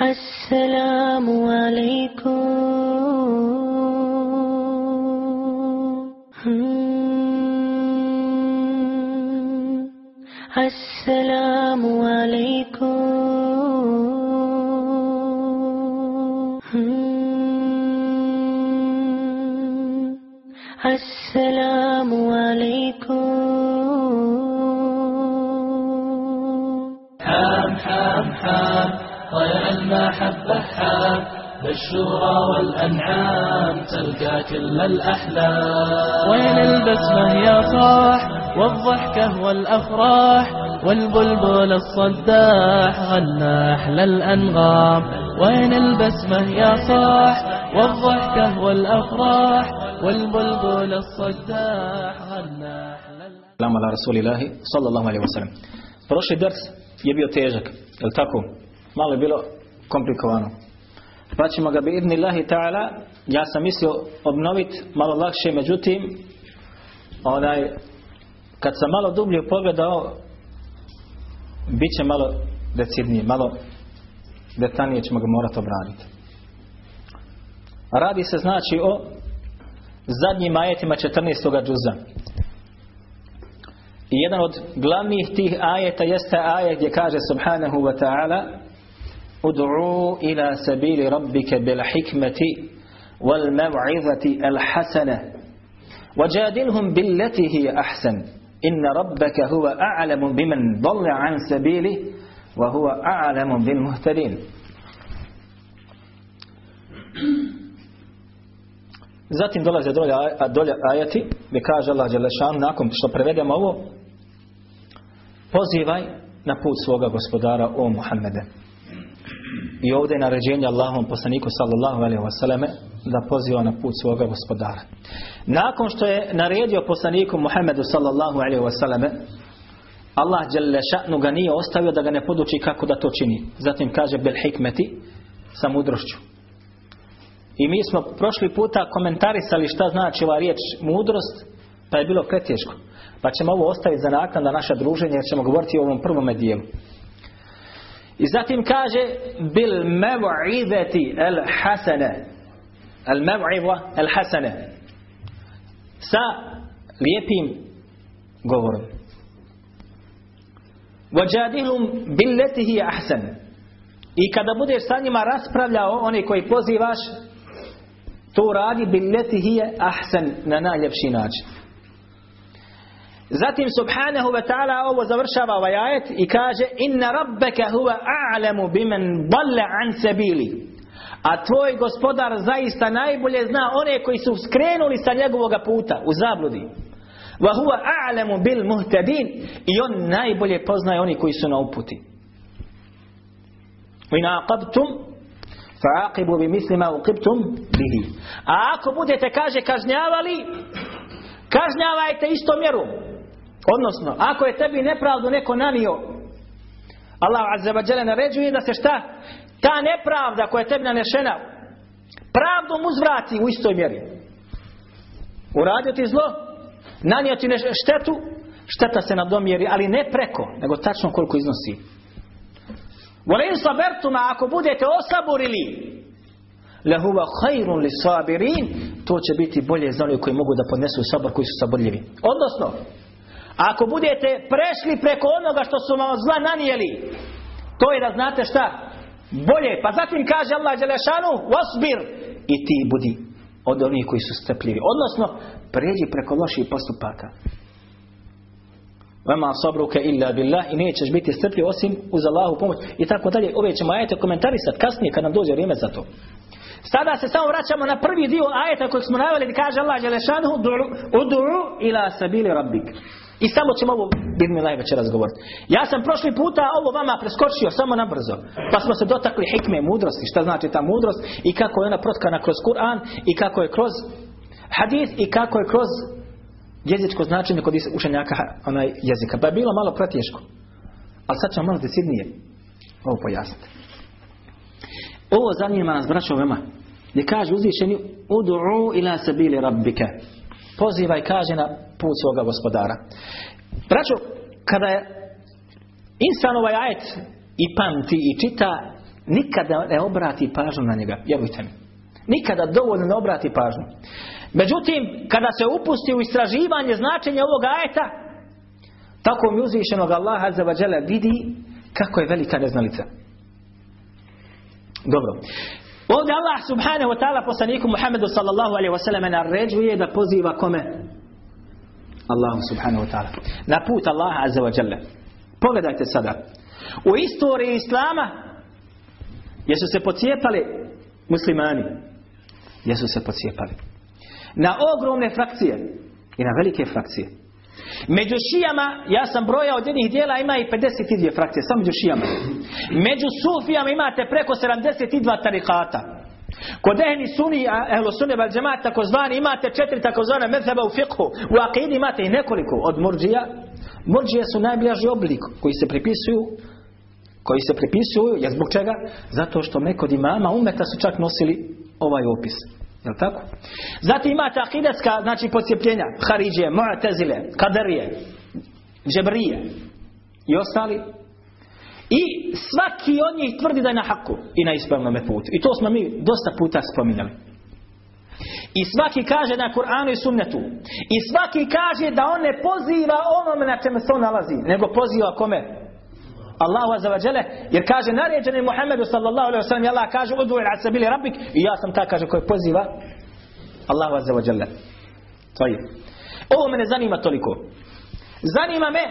السلام عليكم والأنعام تلقى كل الأحلام وين البسمة يا صاح والضحكة والأفراح والبلبل الصداح غنى أحلى الأنغام وين البسمة يا صاح والضحكة والأفراح والبلبل الصداح غنى أحلى الأنغام Salamu ala rasulillahi sallallahu alaihi wasallam. Prošli ders je bio težak, je tako? Malo je bilo komplikovano. Pa ćemo ga bi idnillahi ta'ala, ja sam mislio obnoviti malo lakše, međutim, onaj, kad sam malo dublje pogledao, bit će malo decidnije, malo detaljnije ćemo ga morati obraniti. Radi se znači o zadnjim ajetima 14. džuza. I jedan od glavnih tih ajeta jeste ajet gdje kaže subhanahu wa ta'ala Rabbike bil hikmeti wal mev'izati al hasana وجادلهم بالتي هي أحسن إن ربك هو أعلم بمن ضل عن سبيله وهو أعلم بالمهتدين Zatim dolaze dolje, dolje ajeti gdje kaže Allah Đelešan nakon što prevedemo ovo pozivaj na put svoga gospodara o Muhammede. I ovdje je naređenje Allahom poslaniku sallallahu alaihi wasallam da poziva na put svoga gospodara. Nakon što je naredio poslaniku Muhammedu sallallahu alaihi wasallam Allah Đelešanu ga nije ostavio da ga ne poduči kako da to čini. Zatim kaže bil hikmeti sa mudrošću. I mi smo prošli puta komentarisali šta znači ova riječ mudrost, pa je bilo preteško. Pa ćemo ovo ostaviti za naknadno naše druženje jer ćemo govoriti o ovom prvome dijelu. I zatim kaže bil mev'ideti el hasane. El mev'iva el hasane. Sa lijepim govorom. Vajadilum billeti hi ahsan. I kada budeš sa njima raspravljao, oni koji pozivaš, to radi billeti hije ahsan na najljepši način. Zatim subhanahu wa ta'ala ovo završava ovaj ajet i kaže inna rabbeka huwa a'lamu biman dalla an sabili. A tvoj gospodar zaista najbolje zna one koji su skrenuli sa njegovog puta u zabludi. Wa huwa a'lamu bil muhtadin i on najbolje poznaje oni koji su na uputi. Wa in aqabtum fa'aqibu bi misli ma uqibtum bihi. A ako budete kaže kažnjavali, kažnjavajte isto mjeru. Odnosno, ako je tebi nepravdu neko nanio, Allah azzabadjala naređuje da se šta? Ta nepravda koja je tebi nanešena, pravdom uzvrati u istoj mjeri. Uradio ti zlo, nanio ti štetu, šteta se na nadomjeri, ali ne preko, nego tačno koliko iznosi. Volim sabertuma, ako budete osaborili, lehuva hajrun li sabirin, to će biti bolje za koji mogu da podnesu sabor koji su saborljivi. Odnosno, ako budete prešli preko onoga što su vam zla nanijeli, to je da znate šta? Bolje. Pa zatim kaže Allah Đelešanu, wasbir i ti budi od onih koji su strpljivi. Odnosno, pređi preko loših postupaka. Vema sabruke illa billah i nećeš biti strpljiv osim uz Allahu pomoć i tako dalje. Ove ćemo ajete komentarisati kasnije kad nam dođe vrijeme za to. Sada se samo vraćamo na prvi dio ajeta kojeg smo naveli kaže Allah Đelešanu udu'u ila sabili rabbik. I samo ćemo ovo bidmi laj večeras govoriti. Ja sam prošli puta ovo vama preskočio samo na brzo. Pa smo se dotakli hikme mudrosti. Šta znači ta mudrost i kako je ona protkana kroz Kur'an i kako je kroz hadith i kako je kroz jezičko značenje kod učenjaka onaj jezika. Pa je bilo malo preteško. Ali sad ćemo malo decidnije ovo pojasniti. Ovo zanima nas, braćo vema, gdje kaže uzvišeni Udu'u ila sabili rabbike. Pozivaj, kaže na put svoga gospodara. Braćo, kada je Insan ovaj ajet i pamti i čita, nikada ne obrati pažnju na njega. Vjerujte mi. Nikada dovoljno ne obrati pažnju. Međutim, kada se upusti u istraživanje značenja ovog ajeta, tako mi uzvišenog Allaha za vidi kako je velika neznalica. Dobro. Ovdje Allah subhanahu wa ta'ala poslaniku Muhammedu sallallahu alaihi wa sallam naređuje da poziva kome? Allahu subhanahu wa ta'ala. Na put Allaha azza wa jalla. Pogledajte sada. U istoriji Islama jesu se pocijepali muslimani. Jesu se pocijepali. Na ogromne frakcije i na velike frakcije. Među šijama, ja sam brojao od jednih dijela, ima i 52 frakcije, samo među šijama. Među sufijama imate preko 72 tarikata. Kod ehli suni, ehlo sunni val džemat, takozvani, imate četiri takozvane mezheba u fiqhu. U akidi imate i nekoliko od murđija. Murđije su najbliži oblik koji se pripisuju koji se pripisuju, jer zbog čega? Zato što neko imama umeta su čak nosili ovaj opis. Jel tako? Zatim imate akidatska, znači podsjepljenja. Haridžije, Mu'tazile, Kaderije, Džebrije i ostali. I svaki od njih tvrdi da je na haku i na ispravnom putu. I to smo mi dosta puta spominjali. I svaki kaže na Kur'anu i sunnetu. I svaki kaže da on ne poziva onome na čemu se on nalazi. Nego poziva kome? Allahu azza jer kaže naređeni Muhammedu sallallahu alejhi ve sellem Allah kaže udu ila sabili rabbik i ja sam ta kaže poziva Allahu azza wa jalla. Ovo me ne zanima toliko. Zanima me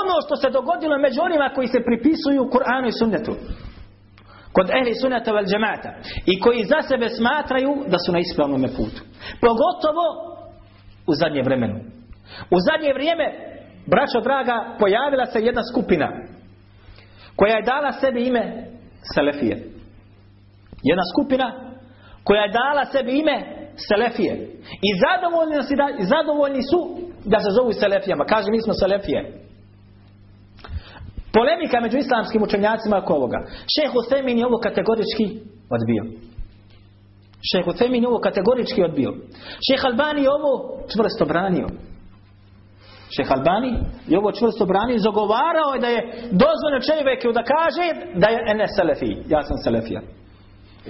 ono što se dogodilo među onima koji se pripisuju Kur'anu i sunnetu. Kod ehli sunnata vel džemata. I koji za sebe smatraju da su na ispravnom putu. Pogotovo u zadnje vremenu. U zadnje vrijeme, braćo draga, pojavila se jedna skupina koja je dala sebi ime Selefije. Jedna skupina koja je dala sebi ime Selefije. I zadovoljni, su da, zadovoljni su da se zovu Selefijama. Kaže mi smo Selefije. Polemika među islamskim učenjacima oko ovoga. Šeh Usemin je ovo kategorički odbio. Šeh Usemin je ovo kategorički odbio. Šeh Albani je ovo čvrsto branio. Šeh Albani je ovo čvrsto branio i zagovarao je da je dozvoljeno čovjeku da kaže da je ene Selefi. Ja sam Selefija.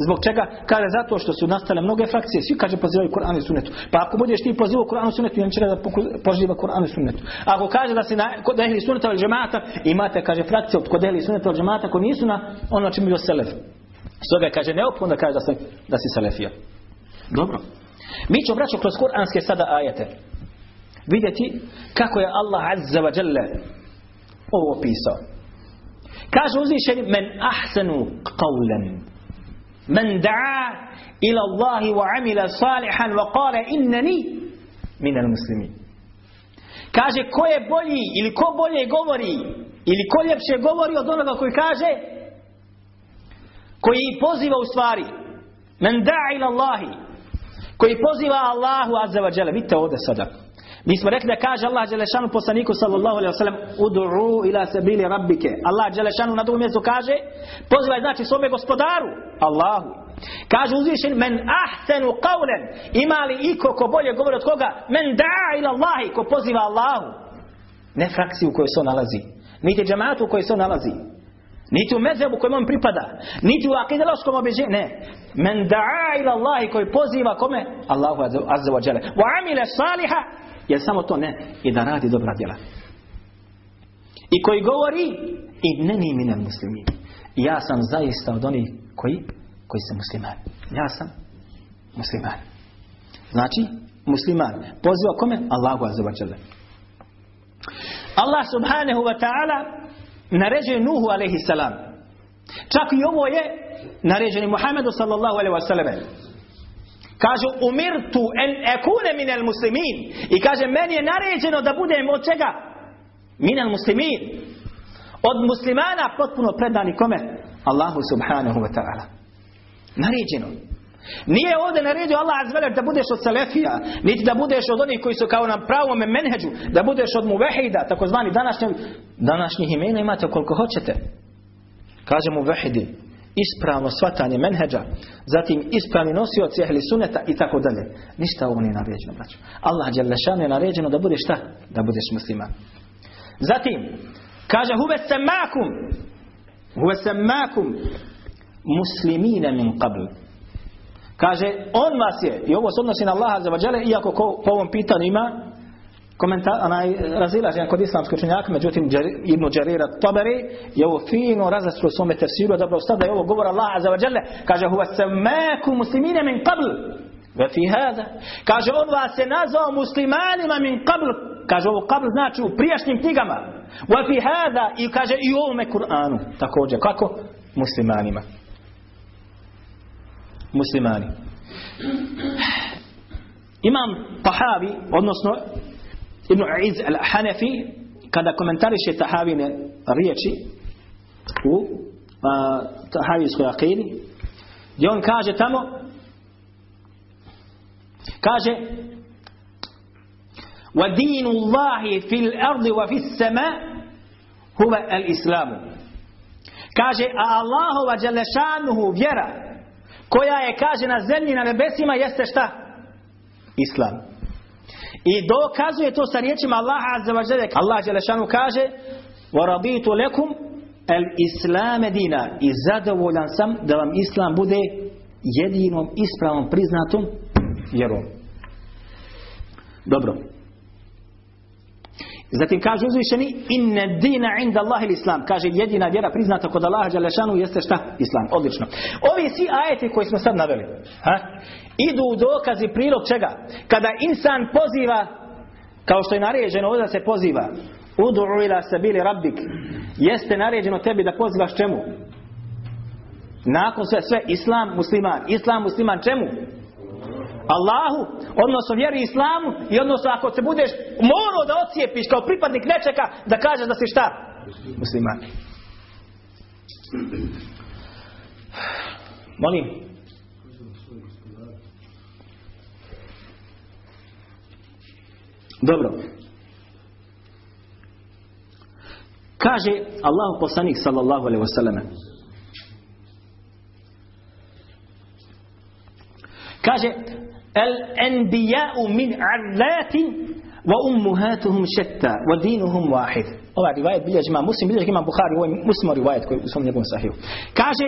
Zbog čega? Kaže zato što su nastale mnoge frakcije. Svi kaže pozivaju Kur'an i Sunnetu. Pa ako budeš ti pozivao Kur'an i Sunnetu, on će da poziva Kur'an i Sunnetu. Ako kaže da se na, kod ehli Sunneta ili džemata, imate, kaže, frakcije kod ehli Sunneta ili džemata koji nisu na ono čemu bio Selef. Stoga kaže neophodno kaže da, se, da si Selefija. Dobro. Mi ćemo braćo kroz Kur'anske sada ajete vidjeti kako je Allah Azza wa Jalla ovo opisao. Kaže uzvišeni men ahsanu qawlan men da'a ila Allahi wa amila salihan wa qala innani minal muslimin. Kaže ko je bolji ili ko bolje govori ili ko ljepše govori od onoga koji kaže koji poziva u stvari men da'a ila Allahi koji poziva Allahu Azza wa Jalla vidite ovdje sada mi smo rekli da kaže Allah Đelešanu poslaniku sallallahu alaihi wa sallam Udu'u ila sabili rabbike Allah Đelešanu na drugom mjestu kaže Pozivaj znači svome gospodaru Allahu Kaže uzvišen men ahsenu qawlan Ima li iko ko bolje govori od koga Men da'a ila Allahi ko poziva Allahu Ne frakciju u kojoj se on nalazi Niti džematu u kojoj se on nalazi niti u mezebu kojem on pripada. Niti u akidelovskom objeđenju. Ne. Men da'a ila Allahi koji poziva kome? Allahu azza wa jale. Wa amile saliha jer samo to ne. I da radi dobra djela. I koji govori i ne ni mine muslimi. Ja sam zaista od onih koji, koji su muslimani. Ja sam musliman. Znači, musliman. Poziva kome? Allahu azzawajal. Allah subhanahu wa ta'ala naređuje Nuhu alaihi salam. Čak i ovo je naređeni Muhammedu sallallahu alaihi wa sallam. Kažu umirtu en ekune minel muslimin. I kaže meni je naređeno da budem od čega? Minel muslimin. Od muslimana potpuno predani kome? Allahu subhanahu wa ta'ala. Naređeno. Nije ovdje naredio Allah azveler da budeš od Salefija, niti da budeš od onih koji su kao na pravom menheđu, da budeš od muvehida, takozvani današnjih, današnjih imena imate koliko hoćete. Kaže muvehidi, ispravno svatanje menheđa, zatim ispravni nosioci ehli suneta i tako dalje. Ništa ovo nije naređeno, braćo. Allah Đelešanu je naređeno da budeš šta? Da budeš musliman. Zatim, Kaže, huve semakum. Huve semakum muslimine min qabl. Kaže, on vas je, i ovo se odnosi na Allaha za iako ko, po ovom pitanju ima komentar, onaj, razilaženja kod islamskog učenjaka, međutim Ibn Đarira Taberi je ovo fino razastro svome tefsiru, dobro ustav da je ovo govor Allaha za vađale, kaže, huve semakum muslimine min qabl. Ve fi hada. Kaže, on vas je nazvao muslimanima min qabl. Kaže, ovo qabl znači u prijašnjim knjigama. Ve fi hada. I kaže, i u ovome Kur'anu. Također, kako? Muslimanima. Muslimani. Imam Tahavi, odnosno Ibn Aiz al-Hanafi, kada komentariše Tahavine riječi u a, Tahavijskoj akidi, gdje on kaže tamo Kaže وَدِينُ اللَّهِ فِي الْأَرْضِ وَفِي السَّمَاءِ هُوَ الْإِسْلَامُ Kaže, a Allahova Đelešanuhu vjera koja je, kaže, na zemlji na nebesima jeste šta? Islam. I dokazuje to sa riječima Allaha azza wa jalla. Allah dželešanu kaže: "Wa raditu lakum al-islam dina." I zadovoljan sam da vam islam bude jedinom ispravnom priznatom vjerom. Dobro. Zatim kaže uzvišeni inne dina inda Allah il islam. Kaže jedina vjera priznata kod Allaha Đalešanu jeste šta? Islam. Odlično. Ovi svi ajeti koji smo sad naveli ha? idu u dokazi prilog čega? Kada insan poziva kao što je naređeno ovdje se poziva Udu'u ila sabili rabbik jeste naređeno tebi da pozivaš čemu? Nakon sve, sve islam musliman. Islam musliman čemu? Allahu, odnosno vjeri islamu i odnosno ako se budeš morao da ocijepiš kao pripadnik nečega da kažeš da si šta? Musliman. Molim. Dobro. Kaže Allahu poslanik sallallahu alejhi ve selleme Kaže الأنبياء من علات وأمهاتهم شتى ودينهم واحد Ovaj rivajet bilježi ima muslim, bilježi ima Buhari, ovo je muslim rivajet koji u svom njegovom sahiju. Kaže,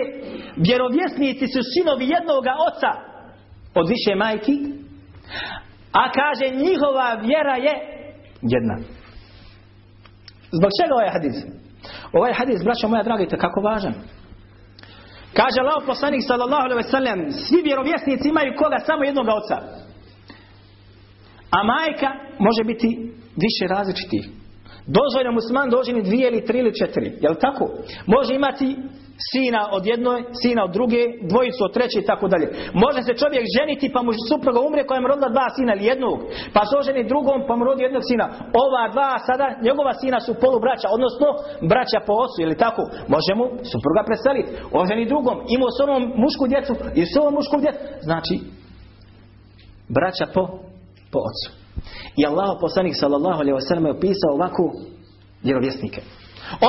vjerovjesnici su sinovi jednoga oca od više majki, a kaže, njihova vjera je jedna. Zbog čega ovaj hadis? Ovaj hadis, braćo moja draga, je kako važan. Kaže Allah poslanik sallallahu alejhi ve sellem, svi vjerovjesnici imaju koga samo jednog oca. A majka može biti više različitih. Dozvoljeno musliman doženi dvije ili tri ili četiri. Jel tako? Može imati sina od jednoj, sina od druge, dvojicu od treće i tako dalje. Može se čovjek ženiti pa mu supruga umre koja mu rodila dva sina ili jednog. Pa se oženi drugom pa mu rodi jednog sina. Ova dva sada, njegova sina su polubraća, odnosno braća po osu ili tako. Može mu supruga preseliti. Oženi drugom, imao s onom mušku djecu i s ovom mušku djecu. Znači, braća po, po ocu. I Allah poslanik sallallahu alaihi wa sallam je opisao ovakvu vjerovjesnike.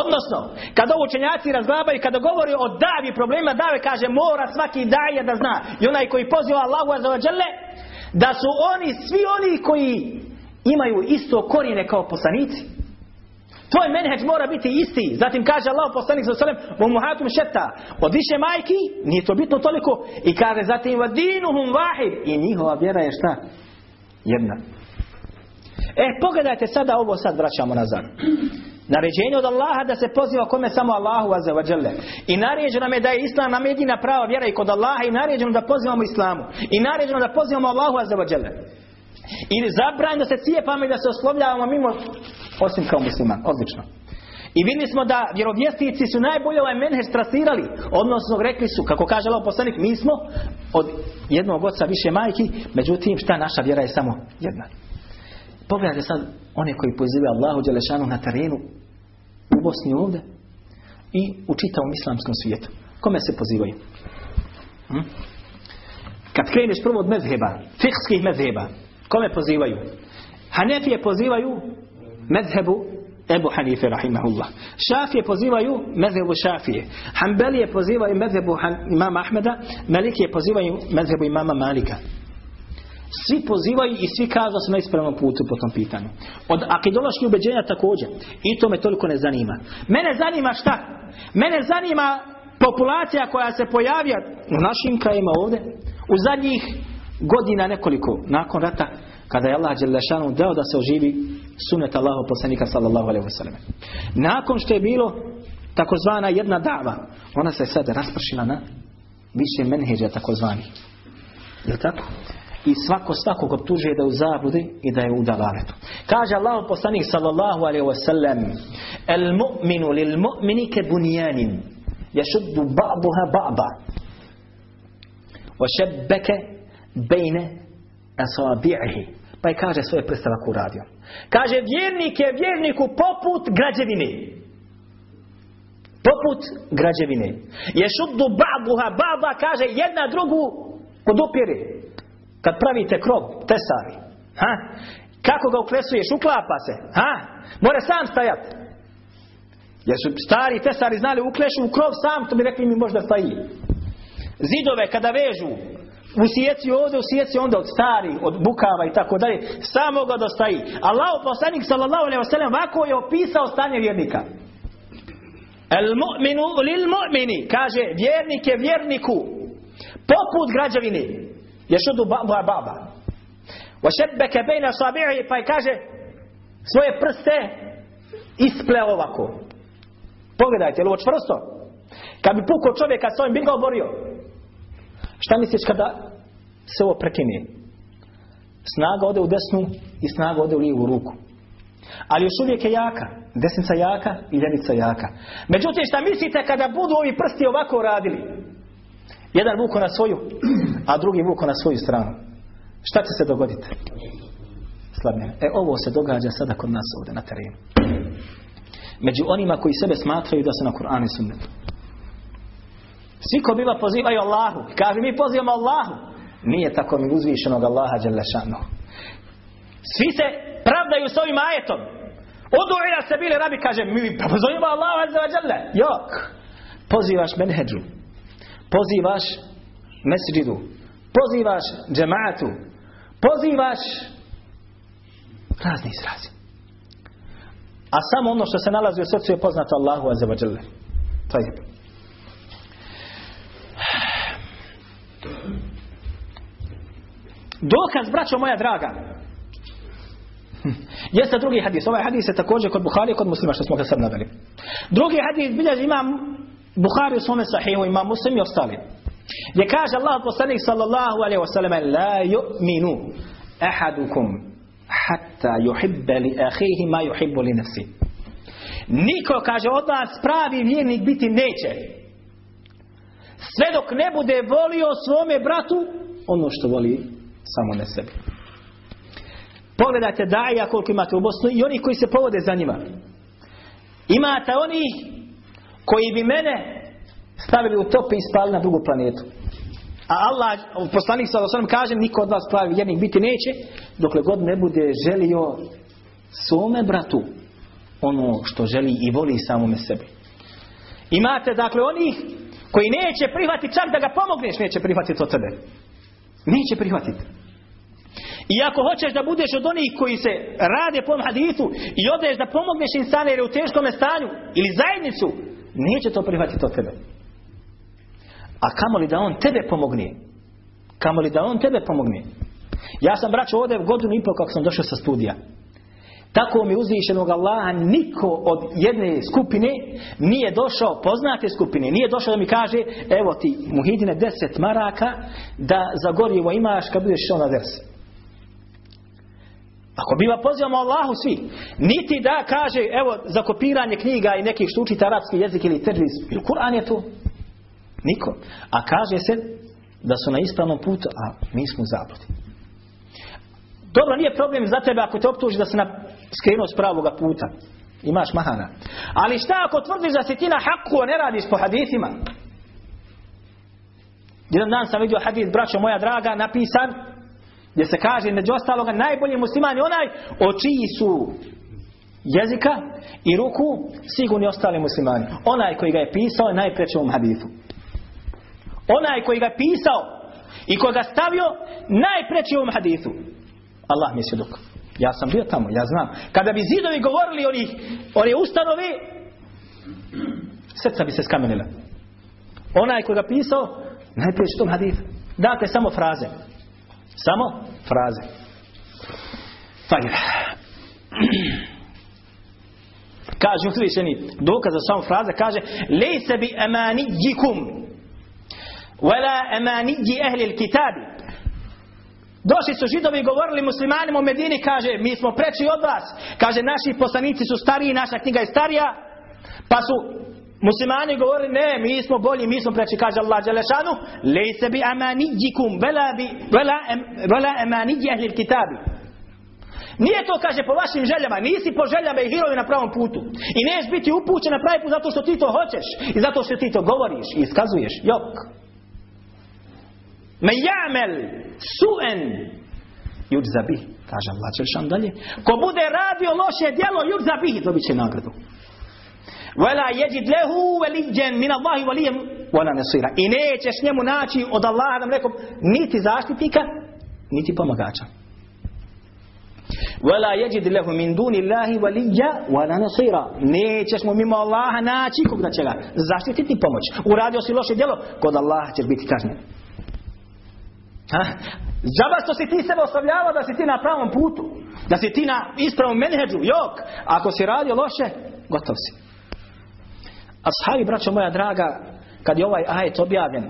Odnosno, kada učenjaci razglabaju, kada govori o davi problema, dave kaže mora svaki daje da zna. I onaj koji poziva Allahu azzawajale, da su oni, svi oni koji imaju isto korijene kao poslanici. Tvoj menheđ mora biti isti. Zatim kaže Allah poslanik sa sallam muhatum šeta. Od više majki, nije to bitno toliko. I kaže zatim va dinuhum vahid. I njihova vjera je šta? Jedna. E, pogledajte sada ovo sad vraćamo nazad. Naređenje od Allaha da se poziva kome samo Allahu azzawajal. I naređeno nam je da je Islam nam jedina prava vjera i kod Allaha i naređeno da pozivamo Islamu. I naređeno da pozivamo Allahu azzawajal. I zabranjeno se cijepamo i da se oslovljavamo mimo osim kao musliman. Odlično. I vidjeli smo da vjerovjesnici su najbolje ovaj menhež trasirali. Odnosno rekli su, kako kaže Allah poslanik, mi smo od jednog oca više majki, međutim šta naša vjera je samo jedna. Pogledajte sad one koji pozivaju Allahu Đelešanu na terenu u Bosni ovdje i u čitavom islamskom svijetu. Kome se pozivaju? Hm? Kad kreneš prvo od mezheba, fikskih mezheba, kome pozivaju? Hanefije pozivaju mezhebu Ebu Hanife rahimahullah. Šafije pozivaju mezhebu Šafije. Hanbelije pozivaju mezhebu imama Ahmeda. Malikije pozivaju mezhebu imama Malika. Svi pozivaju i svi kažu da su na ispravnom putu po tom pitanju. Od akidoloških ubeđenja također. I to me toliko ne zanima. Mene zanima šta? Mene zanima populacija koja se pojavlja u našim krajima ovdje u zadnjih godina nekoliko nakon rata kada je Allah Đelešanu dao da se oživi sunet Allahu poslanika sallallahu alaihi wasallam. Nakon što je bilo takozvana jedna dava, ona se sad raspršila na više menheđa takozvani. Je tako? I svako svakog optužuje da je u zabludi i da je u dalavetu. Kaže Allah poslanik sallallahu alaihi wasallam El mu'minu lil mu'mini ke bunjanin Jašuddu ba'buha ba'ba šebbeke bejne asabi'ihi Pa je kaže svoje prste ovako uradio. Kaže vjernik je vjerniku poput građevine. Poput građevine. Je šuddu ba'buha ba'ba kaže jedna drugu podupire. Kad pravite krov, tesari. Ha? Kako ga uklesuješ? Uklapa se. Ha? More sam stajati. Jer su stari tesari znali uklešu u krov sam, to bi rekli mi možda stoji. Zidove kada vežu, u sjeci ovdje, u sjeci onda od stari, od bukava i tako dalje, samo ga dostaji. Allah poslanik sallallahu alejhi ve sellem ovako je opisao stanje vjernika. El mu'minu lil mu'mini, kaže vjernik je vjerniku poput građevine. Ješudu baba baba. Shabbaka baina sabi'i pa je kaže svoje prste ispleo ovako. Pogledajte, je li ovo čvrsto? Kad bi pukao čovjeka s ovim, bi ga oborio. Šta misliš kada se ovo prekine? Snaga ode u desnu i snaga ode u lijevu ruku. Ali još uvijek je jaka. Desnica jaka i ljevica jaka. Međutim, šta mislite kada budu ovi prsti ovako radili? Jedan vuko na svoju, a drugi vuko na svoju stranu. Šta će se dogoditi? Slabljene. E, ovo se događa sada kod nas ovdje na terenu. Među onima koji sebe smatraju da su na Kur'anu i sunnetu. Svi ko biva pozivaju Allahu. Kaže mi pozivamo Allahu. Nije tako mi uzvišenog Allaha Đelešanu. Svi se pravdaju s ovim ajetom. Odu se bili rabi kaže mi pozivamo Allahu Azza Jok. Pozivaš menheđu. Pozivaš mesđidu. Pozivaš džematu. Pozivaš razni izrazi. A samo ono što se nalazi u srcu je poznato Allahu Azza To je Dokaz, braćo moja draga. Jeste drugi hadis. Ovaj hadis je također kod Buhari kod muslima što smo ga sad naveli. Drugi hadis bilježi imam Buhari u svome sahihu, imam muslim i ostali. Gdje kaže Allah poslanik sallallahu alaihi wa sallam La yu'minu ahadukum hatta yuhibbe li ahihi ma yuhibbu li nafsi. Niko kaže od vas pravi vjernik biti neće. Sve dok ne bude volio svome bratu ono što voli samo na sebi. Pogledajte daja koliko imate u Bosnu i oni koji se povode za njima. Imate oni koji bi mene stavili u top i spali na drugu planetu. A Allah, poslanik sa osam kaže, niko od vas pravi jednih biti neće, dokle god ne bude želio svome bratu ono što želi i voli samome sebi. Imate dakle onih koji neće prihvatiti čak da ga pomogneš, neće prihvatiti od tebe. Neće prihvatiti. I ako hoćeš da budeš od onih koji se rade po hadisu i odeš da pomogneš insane jer je u teškom stanju ili zajednicu, neće to prihvatiti od tebe. A kamo li da on tebe pomogne? Kamo li da on tebe pomogne? Ja sam braćo ovdje godinu i pol kako sam došao sa studija. Tako mi uzvišenog Allaha niko od jedne skupine nije došao, poznate skupine, nije došao da mi kaže evo ti muhidine deset maraka da za gorivo imaš kad budeš šao na ders. Ako biva pozivamo Allahu svi, niti da kaže evo za kopiranje knjiga i nekih što učite arapski jezik ili teđvis, ili Kur'an je to. Niko. A kaže se da su na ispravnom putu, a mi smo zabludi. Dobro, nije problem za tebe ako te optuži da se na skrenuo s pravoga puta. Imaš mahana. Ali šta ako tvrdiš da si ti na haku, ne radiš po hadithima? Jedan dan sam vidio hadith, braćo moja draga, napisan, gdje se kaže, među ostaloga, najbolji musliman je onaj o čiji su jezika i ruku sigurni ostali muslimani. Onaj koji ga je pisao je najpreći ovom hadithu. Onaj koji ga pisao i ko ga stavio najpreći u ovom hadisu. Allah mi je svjedok. Ja sam bio tamo, ja znam. Kada bi zidovi govorili oni, oni ustanovi, srca bi se skamenila. Onaj ko ga pisao, najprije u tom hadisu. Date samo fraze. Samo fraze. Fajr. Kaže uzvišeni dokaz za samo fraze, kaže Lejse bi amanijikum Wala amaniji ehli kitabi Došli su židovi i govorili muslimanima u Medini, kaže, mi smo preči od vas. Kaže, naši poslanici su stariji, naša knjiga je starija. Pa su muslimani govorili, ne, mi smo bolji, mi smo preči, kaže Allah Đelešanu. Lejse bi amanijikum, vela, bi, vela, vela amaniji ehli kitabi. Nije to, kaže, po vašim željama. Nisi po željama i hirovi na pravom putu. I neš biti upućen na pravi put zato što ti to hoćeš. I zato što ti to govoriš i iskazuješ. Jok. Me jamel suen yudza bih. Kaže Allah Čelšan dalje. Ko bude radio loše djelo yudza bih, dobit će nagradu. Wala yajid lahu waliyan min Allahi waliyan wala nasira. I nećeš njemu naći od Allaha da rekom niti zaštitnika, niti pomagača. Wala yajid lahu min duni Allahi waliya wala nasira. Nećeš mu mimo Allaha naći kog da će ga zaštititi pomoć. Uradio si loše djelo, kod Allaha ćeš biti kažnjen. Ha? Džaba što si ti sebe ostavljavao da si ti na pravom putu. Da si ti na ispravom menheđu. Jok. Ako si radio loše, gotov si. Ashabi, braćo moja draga, kad je ovaj ajet objavljen,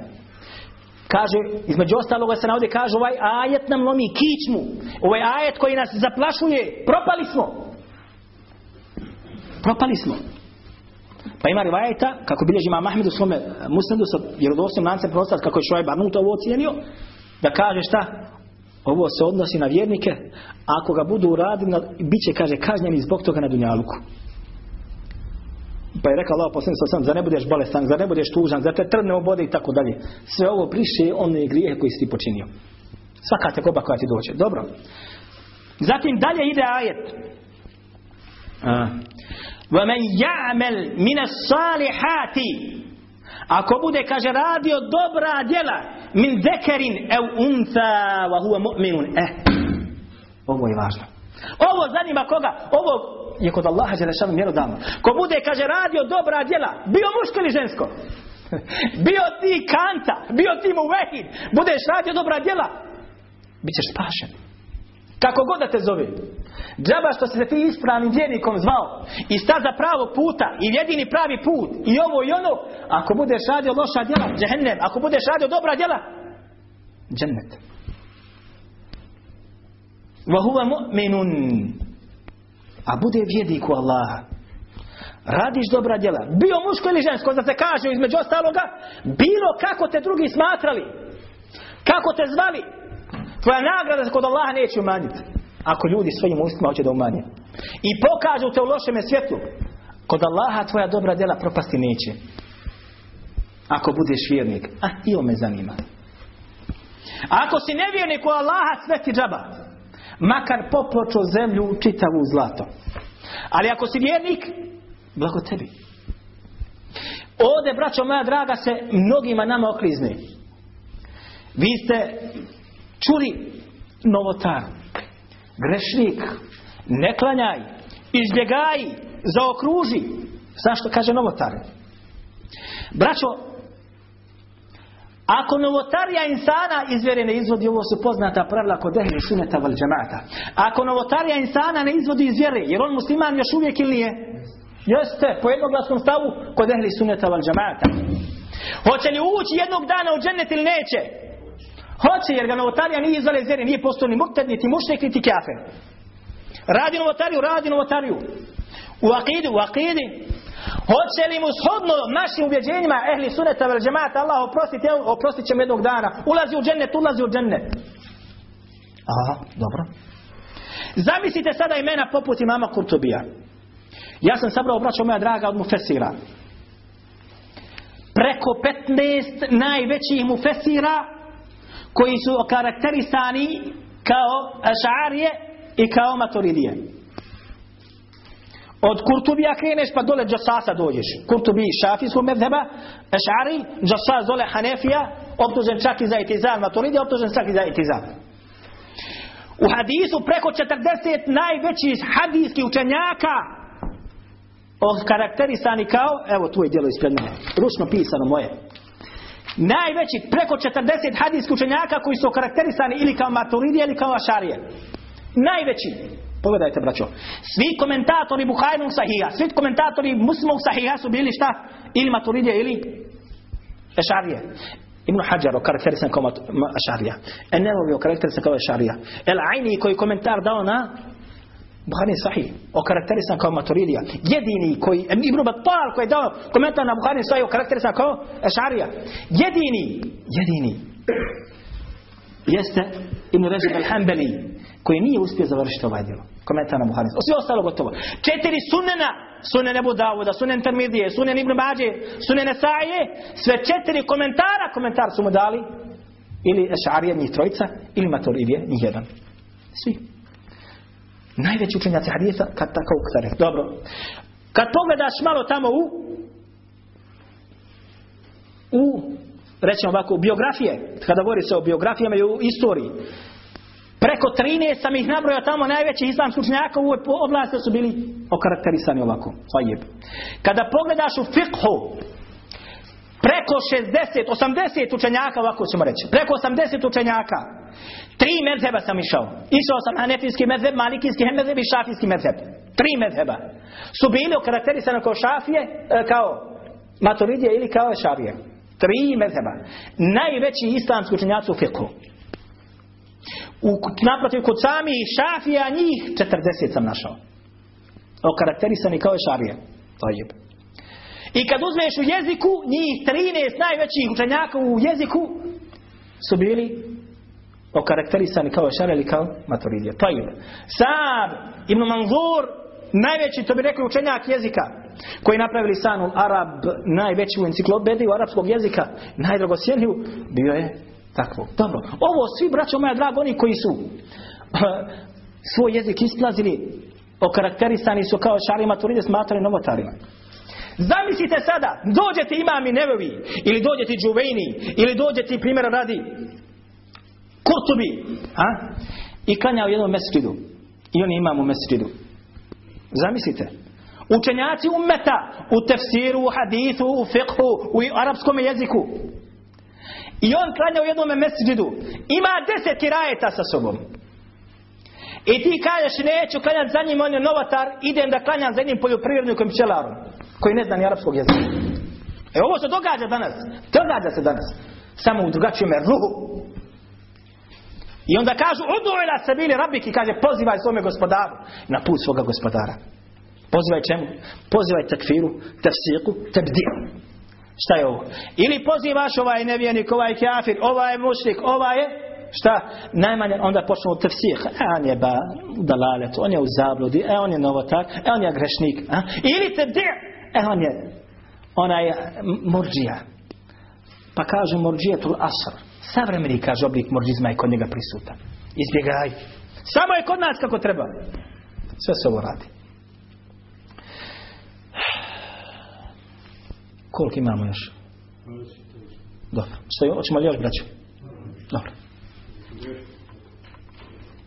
kaže, između ostaloga se navode, kaže, ovaj ajet nam lomi kičmu. Ovaj ajet koji nas zaplašuje. Propali smo. Propali smo. Pa ima rivajeta, kako bilježi ima Mahmed u svome musnadu sa vjerodostojnim lancem prostat, kako je Šuaj Barnut ovo ocijenio, da kaže šta? Ovo se odnosi na vjernike, ako ga budu uradili, bit će, kaže, kažnjeni zbog toga na Dunjaluku. Pa je rekao Allah poslanik sa sam, zar ne budeš bolestan, zar ne budeš tužan, zar te trne obode i tako dalje. Sve ovo priše one grijehe koji si ti počinio. Svaka te koba koja ti dođe. Dobro. Zatim dalje ide ajet. وَمَنْ يَعْمَلْ مِنَ الصَّالِحَاتِ ako bude, kaže, radio dobra djela min zekerin ev unca wa huwa mu'minun. Eh, ovo je važno. Ovo zanima koga? Ovo je kod Allaha Đelešanu mjerodavno. Ko bude, kaže, radio dobra djela, bio muško ili žensko? bio ti kanta, bio ti mu vehid, budeš radio dobra djela, bit ćeš spašen. Kako god da te zove. Džaba što se ti ispravnim vjernikom zvao. I sta za pravog puta. I jedini pravi put. I ovo i ono. Ako budeš radio loša djela, džehennem. Ako budeš radio dobra djela, džennet. Vahuva mu'minun. A bude vjernik u Allaha. Radiš dobra djela. Bio muško ili žensko, da se kaže između ostaloga, bilo kako te drugi smatrali. Kako te zvali. Tvoja nagrada kod Allaha neće umanjiti. Ako ljudi svojim ustima hoće da umanje. I pokažu te u lošem svjetlu. Kod Allaha tvoja dobra djela propasti neće. Ako budeš vjernik. A i me zanima. Ako si nevjernik u Allaha sve ti džaba. Makar popločo zemlju čitavu zlato. Ali ako si vjernik, blago tebi. Ovdje, braćo moja draga, se mnogima nama oklizne. Vi ste čuli novotar, grešnik, ne klanjaj, izbjegaj, zaokruži. Zašto kaže novotar? Braćo, ako novotarija insana izvjere ne izvodi, ovo su poznata pravila kod ehli suneta val džemata. Ako novotarija insana ne izvodi iz vjere, jer on musliman još uvijek ili nije? Jeste, po jednoglasnom stavu kod ehli suneta val džemata. Hoće li ući jednog dana u džennet ili neće? Hoće, jer ga novotarija nije izvale iz vjere, nije postao ni murted, niti mušnik, niti kafer. Radi novotariju, radi novotariju. U akidi, u akidi. Hoće li mu shodno našim ubjeđenjima ehli suneta vel džemata Allah oprostiti, oprostit će jednog dana. Ulazi u džennet, ulazi u džennet. Aha, dobro. Zamislite sada imena poput imama Kurtubija. Ja sam sabrao, braćo moja draga, od mufesira. Preko 15 najvećih mufesira koji su okarakterisani kao ašarije i kao maturidije. Od Kurtubija kreneš pa dole Džasasa dođeš. Kurtubi šafijskog medheba, Ešari, Džasas dole Hanefija, optužen čak i za itizam, Maturidi optužen čak i za itizam. U hadisu preko 40 najvećih hadijskih učenjaka okarakterisani kao, evo tu je djelo ispred mene, ručno pisano moje. Najveći, preko 40 hadijskih učenjaka koji su okarakterisani ili kao maturidije ili kao ašarije. Najveći. Pogledajte, braćo. Svi komentatori Buhajnog sahija, svi komentatori muslimog sahija su bili šta? Ili maturidije ili ašarije. Ibn Hajar okarakterisan kao ašarija. Enelovi okarakterisan kao ašarija. El Aini koji komentar dao na Buhari sahih, okarakterisan kao maturidija. Jedini koji, Ibn Battal koji je dao komentar na Buhari sahih, okarakterisan kao Ešarija. Jedini, jedini, jeste Ibn Režib al-Hambali, koji nije uspio završiti ovaj djelo. Komentar na Buhari. Svi ostalo gotovo. Četiri sunena, sunen Ebu Davuda, sunen Termidije, sunen Ibn Bađe, sunen Esaije, sve četiri komentara, komentar su mu dali ili Ešarija njih trojica, ili Maturidije njih jedan. Svi. Najveći učenjaci hadisa kad tako uktare. Dobro. Kad pogledaš malo tamo u u rećemo ovako, biografije, kada govori se o biografijama i u istoriji, preko 13 sam ih nabrojao tamo najvećih islamskih učenjaka u ovoj oblasti su bili okarakterisani ovako. Kada pogledaš u fiqhu, preko 60, 80 učenjaka, ovako ćemo reći, preko 80 učenjaka, tri mezheba sam išao. Išao sam hanefijski mezheb, malikijski mezheb i šafijski mezheb. Tri mezheba. Su bili okarakterisani kao šafije, e, kao maturidije ili kao šarije. Tri mezheba. Najveći islamski učenjaci u fiqhu. U, naprotiv, kod samih šafija njih 40 sam našao. Okarakterisani kao šarije. To je I kad uzmeš u jeziku, njih 13 najvećih učenjaka u jeziku su bili okarakterisani kao šare ili kao maturidija. To je. Sam Ibn Manzur, najveći, to bi rekli učenjak jezika, koji napravili sanu Arab, najveću enciklopediju arapskog jezika, najdragosjeniju, bio je takvo. Dobro, ovo svi, braćo moja drago, oni koji su svoj jezik isplazili, okarakterisani su kao šari maturide, smatrali novotarima. Zamislite sada, dođe ti imami nevevi, ili dođe ti džuvejni, ili dođe ti primjera radi Kurtubi, a? I klanja u jednom mesčidu. I oni imamo u mesčidu. Zamislite. Učenjaci u tefsiru, u hadithu, u fiqhu, u arapskom jeziku. I on klanja u jednom mesčidu. Ima deset kirajeta sa sobom. I ti kažeš neću klanjati za njim, on je novatar, idem da klanjam za jednim poljoprivrednikom pčelarom koji ne zna ni arapskog jezika. E ovo se događa danas. Događa se danas. Samo u drugačijem ruhu. I onda kažu, odu ila se bili rabiki, kaže, pozivaj svome gospodaru. Na put svoga gospodara. Pozivaj čemu? Pozivaj takfiru, tafsiku, tebdiju. Šta je ovo? Ili pozivaš ovaj nevijenik, ovaj kafir, ovaj mušrik, ovaj je, šta? Najmanje onda počnu tafsir. E, on je ba, dalalet, on je u zabludi, e, on je novotar, e, on je grešnik. A? Ili tebdiju. E, on je, onaj murđija. Pa kaže murđijetul asr. Savremeni, kaže, oblik mordizma je kod njega prisutan. Izbjegaj. Samo je kod nas kako treba. Sve se ovo radi. Koliko imamo još? Dobro. Što, hoćemo li još, braću? Dobro.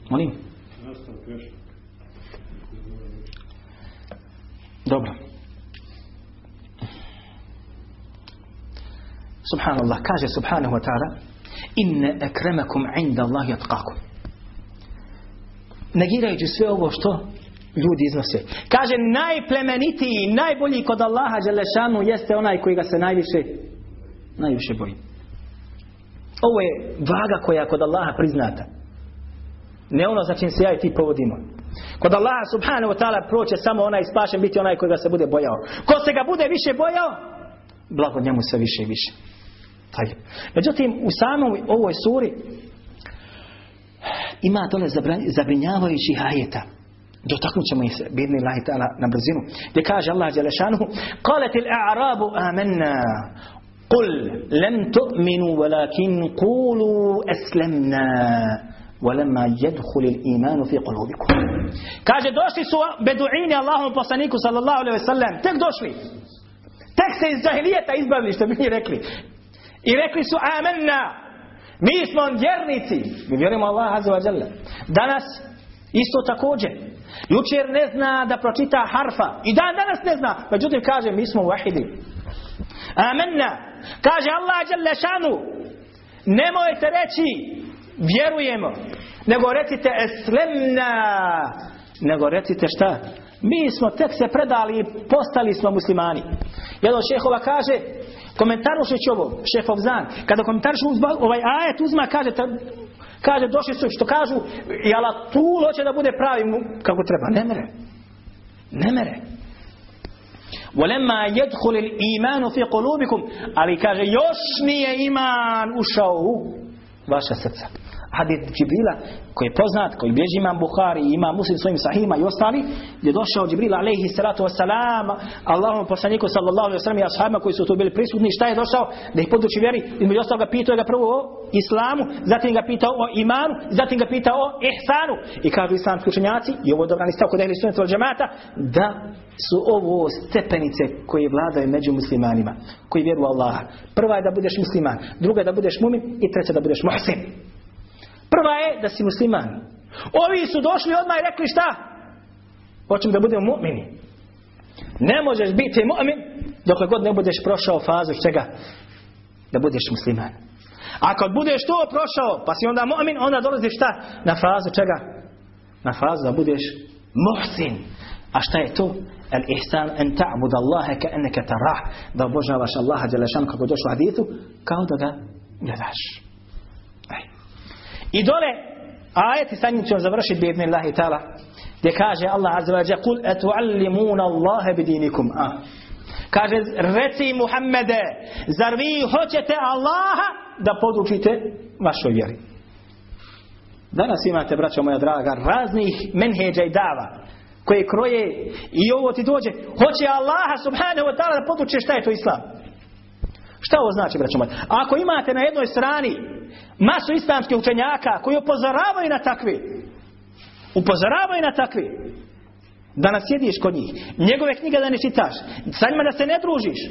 Molim? Dobro. Subhanallah, kaže subhanahu wa ta'ala Inne ekremakum inda Allahi atqakum. Negirajući sve ovo što ljudi iznose. Kaže najplemenitiji, najbolji kod Allaha Đelešanu jeste onaj koji ga se najviše najviše boji. Ovo je vaga koja kod Allaha priznata. Ne ono za čim se ja i ti povodimo. Kod Allaha subhanahu wa ta'ala proće samo onaj spašen biti onaj koji ga se bude bojao. Ko se ga bude više bojao, blago njemu sve više i više. Taj. Međutim, u samoj ovoj suri ima dole zabrinjavajućih ajeta. Dotaknut ćemo ih se, bidni Allah ta'ala, na brzinu. Gdje kaže Allah Đelešanuhu, قالت الأعراب آمنا قل لم تؤمنوا ولكن قولوا أسلمنا وَلَمَّا يَدْخُلِ الْإِيمَانُ فِي قُلُوبِكُمْ Kaže, došli su beduini Allahom poslaniku sallallahu alaihi wa sallam. Tek došli. Tek se iz džahilijeta izbavili, što mi rekli. I rekli su, amenna. Mi smo vjernici. Mi vjerujemo Allah azza wa jalla. Danas isto također. Jučer ne zna da pročita harfa. I dan danas ne zna. Međutim kaže, mi smo vahidi. Amenna. Kaže Allah jalla šanu. Nemojte reći vjerujemo. Nego recite eslemna. Nego recite šta? Mi smo tek se predali i postali smo muslimani. Jedan šehova kaže, komentarušeći ovo, šehov zan, kada komentariš ovaj ajet uzma, kaže, ta, kaže došli su što kažu, i ala tu hoće da bude pravi kako treba. Ne mere. Ne mere. وَلَمَّا يَدْخُلِ الْإِيمَانُ فِي قُلُوبِكُمْ Ali kaže, još nije iman ušao u vaša srca hadith Džibrila koji je poznat, koji bježi imam Buhari i ima muslim svojim sahima i ostali, gdje je došao Džibril alaihi salatu wasalam, Allahom poslaniku sallallahu alaihi wasalam i ashabima koji su tu bili prisutni, šta je došao? Da ih poduči vjeri, između ostalog ga pitao ga prvo o islamu, zatim ga pitao o imanu, zatim ga pitao o ihsanu. I kažu islamski učenjaci, i ovo je stav kod ehli sunnetu džemata, da su ovo stepenice koje vladaju među muslimanima, koji vjeruju Allaha. Prva je da budeš musliman, druga je da budeš mumin i treća da budeš muhsin. Prva je da si musliman. Ovi su došli odmah i rekli šta? Hoćemo da budemo mu'mini. Ne možeš biti mu'min dokle god ne budeš prošao fazu čega? Da budeš musliman. A kad budeš to prošao, pa si onda mu'min, onda dolaziš šta? Na fazu čega? Na fazu da budeš muhsin. A šta je to? El ihsan en ta'bud Allahe ka eneke tarah. Da obožavaš Allaha djelešanu kako došlo hadithu, kao da ga gledaš. I dole, ajeti sa njim ćemo završiti bi Allahi ta'ala, gdje kaže Allah azza wa jalla, kul etuallimuna Allahe bidinikum. A. Kaže, reci Muhammede, zar vi hoćete Allaha da podučite vašoj vjeri? Danas imate, braćo moja draga, raznih menheđa i dava koje kroje i ovo ti dođe. Hoće Allaha subhanahu wa ta'ala da poduče šta je to Islam. Šta ovo znači, braćo moja? Ako imate na jednoj strani masu islamskih učenjaka koji upozoravaju na takvi. Upozoravaju na takvi. Da nas sjediš kod njih. Njegove knjige da ne čitaš. Sa njima da se ne družiš.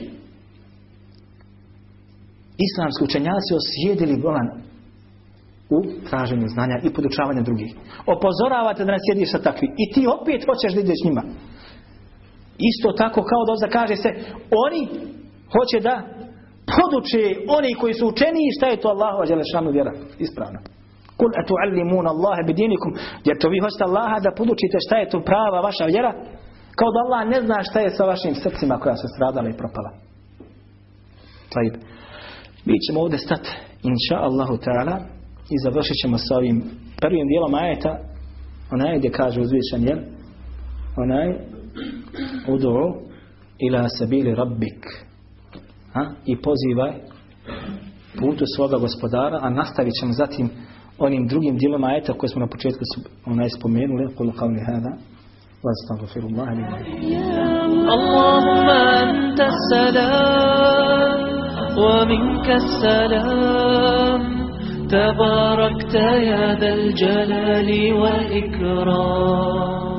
Islamski učenjaci osjedili volan u traženju znanja i podučavanju drugih. Opozoravate da nas sjediš sa takvi. I ti opet hoćeš da ideš njima. Isto tako kao da kaže se, oni hoće da poduče oni koji su učeni šta je to Allahova dželešanu vjera? Ispravna kul atuallimuna Allahe bidinikum jer to vi hoćete Allaha da podučite šta je to prava vaša vjera? Kao da Allah ne zna šta je sa vašim srcima koja su stradala i propala. Tajib. mi ćemo ovdje stati inša Allahu ta'ala i završit ćemo sa ovim prvim dijelom ajeta. Onaj gdje kaže uzvišen jel? Onaj udu'u ila sabili rabbik ha? i pozivaj putu svoga gospodara, a nastavit ćemo zatim onim drugim dijelom ajeta koje smo na početku onaj spomenuli, kulu qavli hada, واستغفر الله لي اللهم أنت السلام ومنك السلام تباركت يا ذا الجلال والإكرام